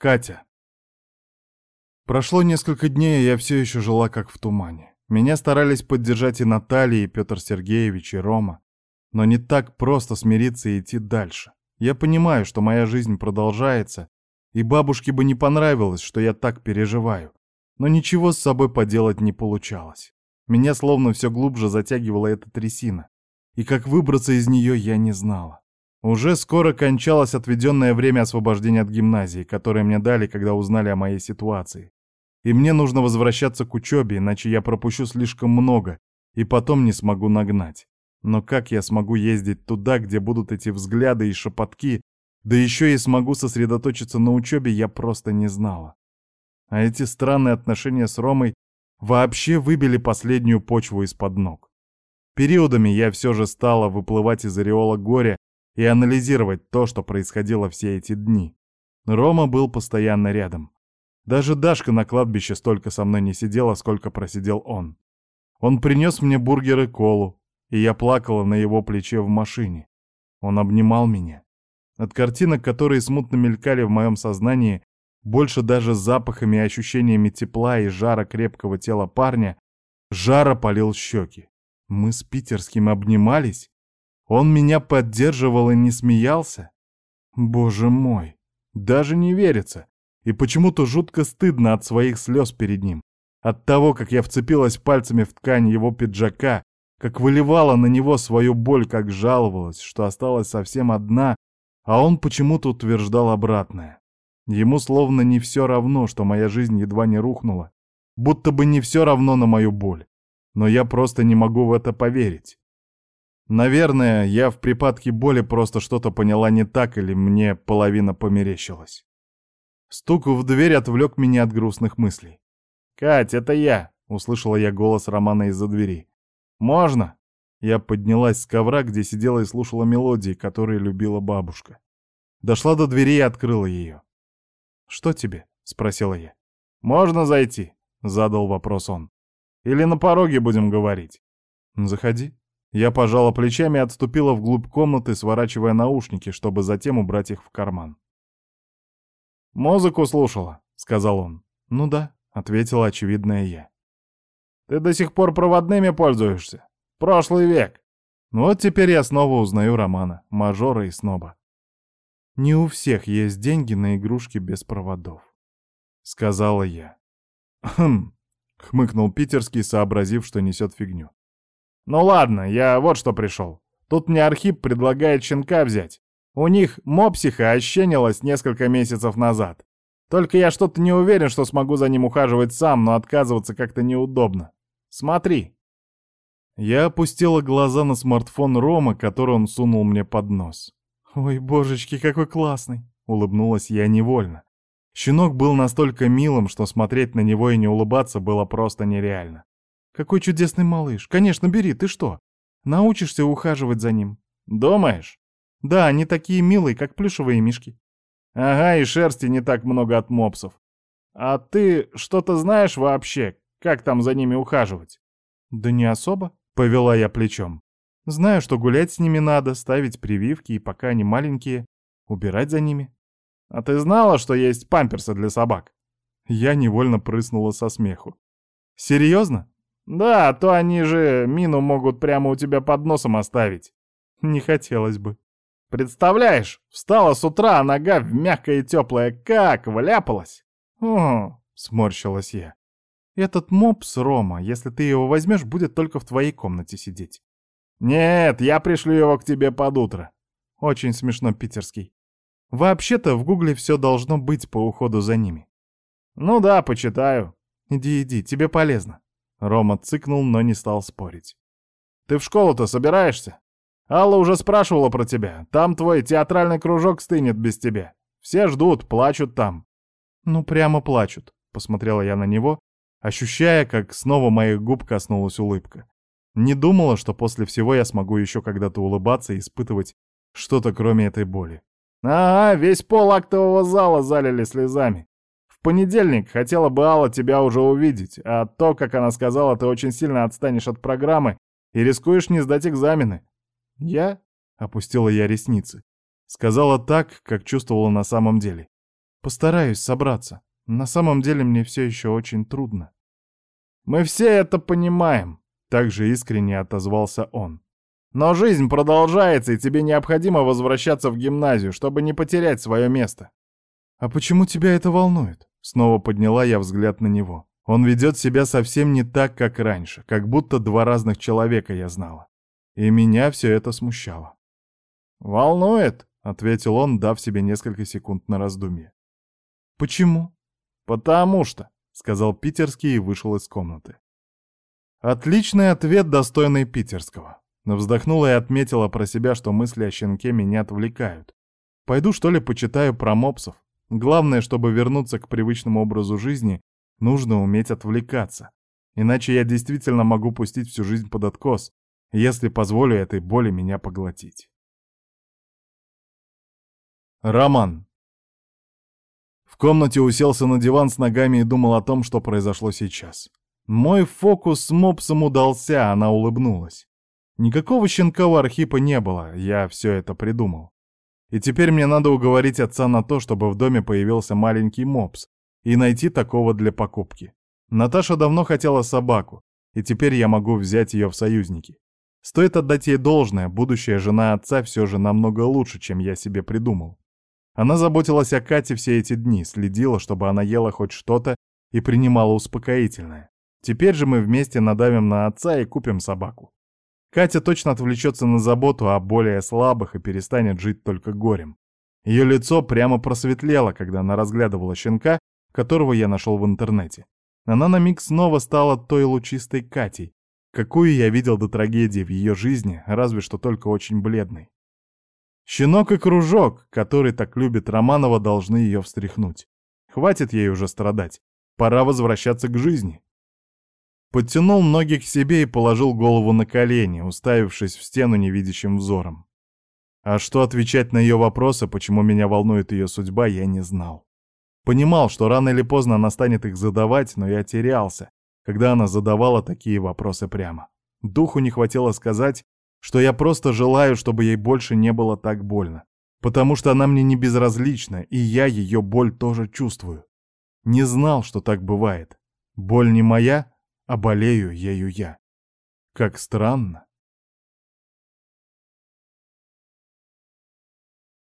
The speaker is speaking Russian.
Катя. Прошло несколько дней, я все еще жила как в тумане. Меня старались поддержать и Наталья, и Петр Сергеевич, и Рома. Но не так просто смириться и идти дальше. Я понимаю, что моя жизнь продолжается, и бабушке бы не понравилось, что я так переживаю. Но ничего с собой поделать не получалось. Меня словно все глубже затягивала эта трясина. И как выбраться из нее я не знала. Уже скоро кончалось отведенное время освобождения от гимназии, которое мне дали, когда узнали о моей ситуации. И мне нужно возвращаться к учебе, иначе я пропущу слишком много, и потом не смогу нагнать. Но как я смогу ездить туда, где будут эти взгляды и шепотки, да еще и смогу сосредоточиться на учебе, я просто не знала. А эти странные отношения с Ромой вообще выбили последнюю почву из-под ног. Периодами я все же стала выплывать из ореола горя и анализировать то, что происходило все эти дни. Рома был постоянно рядом. Даже Дашка на кладбище столько со мной не сидела, сколько просидел он. Он принес мне бургер и колу, и я плакала на его плече в машине. Он обнимал меня. От картинок, которые смутно мелькали в моем сознании, больше даже запахами и ощущениями тепла и жара крепкого тела парня, жара полил щеки. Мы с Питерским обнимались? Он меня поддерживал и не смеялся? Боже мой, даже не верится. И почему-то жутко стыдно от своих слез перед ним. От того, как я вцепилась пальцами в ткань его пиджака, как выливала на него свою боль, как жаловалась, что осталась совсем одна, а он почему-то утверждал обратное. Ему словно не все равно, что моя жизнь едва не рухнула, будто бы не все равно на мою боль. Но я просто не могу в это поверить. Наверное, я в припадке боли просто что-то поняла не так или мне половина померещилась. Стук в дверь отвлек меня от грустных мыслей. «Кать, это я!» — услышала я голос Романа из-за двери. «Можно?» Я поднялась с ковра, где сидела и слушала мелодии, которые любила бабушка. Дошла до двери и открыла ее. «Что тебе?» — спросила я. «Можно зайти?» — задал вопрос он. «Или на пороге будем говорить?» «Заходи». Я пожала плечами и отступила вглубь комнаты, сворачивая наушники, чтобы затем убрать их в карман. «Музыку слушала», — сказал он. «Ну да», — ответила очевидная я. «Ты до сих пор проводными пользуешься? Прошлый век». Ну вот теперь я снова узнаю романа, мажора и сноба. Не у всех есть деньги на игрушки без проводов, — сказала я. «Хм», — хмыкнул Питерский, сообразив, что несет фигню. «Ну ладно, я вот что пришел. Тут мне Архип предлагает щенка взять. У них мопсиха ощенилась несколько месяцев назад. Только я что-то не уверен, что смогу за ним ухаживать сам, но отказываться как-то неудобно. Смотри. Я опустила глаза на смартфон Рома, который он сунул мне под нос. «Ой, божечки, какой классный!» — улыбнулась я невольно. Щенок был настолько милым, что смотреть на него и не улыбаться было просто нереально. «Какой чудесный малыш! Конечно, бери, ты что? Научишься ухаживать за ним?» «Думаешь?» Да, они такие милые, как плюшевые мишки. Ага, и шерсти не так много от мопсов. А ты что-то знаешь вообще, как там за ними ухаживать? Да не особо, повела я плечом. Знаю, что гулять с ними надо, ставить прививки, и пока они маленькие, убирать за ними. А ты знала, что есть памперсы для собак? Я невольно прыснула со смеху. Серьезно? Да, то они же мину могут прямо у тебя под носом оставить. Не хотелось бы. Представляешь, встала с утра, а нога в мягкое и теплое, как вляпалась. О, сморщилась я. Этот мопс, Рома, если ты его возьмешь, будет только в твоей комнате сидеть. Нет, я пришлю его к тебе под утро. Очень смешно, питерский. Вообще-то в гугле все должно быть по уходу за ними. Ну да, почитаю. Иди, иди, тебе полезно. Рома цыкнул, но не стал спорить. Ты в школу-то собираешься? Алла уже спрашивала про тебя. Там твой театральный кружок стынет без тебя. Все ждут, плачут там». «Ну, прямо плачут», — посмотрела я на него, ощущая, как снова моих губ коснулась улыбка. Не думала, что после всего я смогу еще когда-то улыбаться и испытывать что-то кроме этой боли. «Ага, весь пол актового зала залили слезами. Понедельник хотела бы Алла тебя уже увидеть, а то, как она сказала, ты очень сильно отстанешь от программы и рискуешь не сдать экзамены. «Я?» — опустила я ресницы. Сказала так, как чувствовала на самом деле. Постараюсь собраться. На самом деле мне все еще очень трудно. Мы все это понимаем, также искренне отозвался он. Но жизнь продолжается, и тебе необходимо возвращаться в гимназию, чтобы не потерять свое место. А почему тебя это волнует? Снова подняла я взгляд на него. Он ведет себя совсем не так, как раньше, как будто два разных человека я знала. И меня все это смущало. «Волнует?» — ответил он, дав себе несколько секунд на раздумье. «Почему?» «Потому что», — сказал Питерский и вышел из комнаты. Отличный ответ, достойный питерского. Но вздохнула и отметила про себя, что мысли о щенке меня отвлекают. Пойду, что ли, почитаю про мопсов. Главное, чтобы вернуться к привычному образу жизни, нужно уметь отвлекаться. Иначе я действительно могу пустить всю жизнь под откос, если позволю этой боли меня поглотить. Роман. В комнате уселся на диван с ногами и думал о том, что произошло сейчас. Мой фокус с мопсом удался, она улыбнулась. Никакого щенка у Архипа не было, я все это придумал. И теперь мне надо уговорить отца на то, чтобы в доме появился маленький мопс, и найти такого для покупки. Наташа давно хотела собаку, и теперь я могу взять ее в союзники. Стоит отдать ей должное, будущая жена отца все же намного лучше, чем я себе придумал. Она заботилась о Кате все эти дни, следила, чтобы она ела хоть что-то и принимала успокоительное. Теперь же мы вместе надавим на отца и купим собаку. Катя точно отвлечется на заботу о более слабых и перестанет жить только горем. Ее лицо прямо просветлело, когда она разглядывала щенка, которого я нашел в интернете. Она на миг снова стала той лучистой Катей, какую я видел до трагедии в ее жизни, разве что только очень бледной. Щенок и кружок, который так любит Романова, должны ее встряхнуть. Хватит ей уже страдать. Пора возвращаться к жизни. Подтянул ноги к себе и положил голову на колени, уставившись в стену невидящим взором. А что отвечать на ее вопросы, почему меня волнует ее судьба, я не знал. Понимал, что рано или поздно она станет их задавать, но я терялся, когда она задавала такие вопросы прямо. Духу не хватило сказать, что я просто желаю, чтобы ей больше не было так больно, потому что она мне не безразлична, и я ее боль тоже чувствую. Не знал, что так бывает. Боль не моя, а болею ею я. Как странно.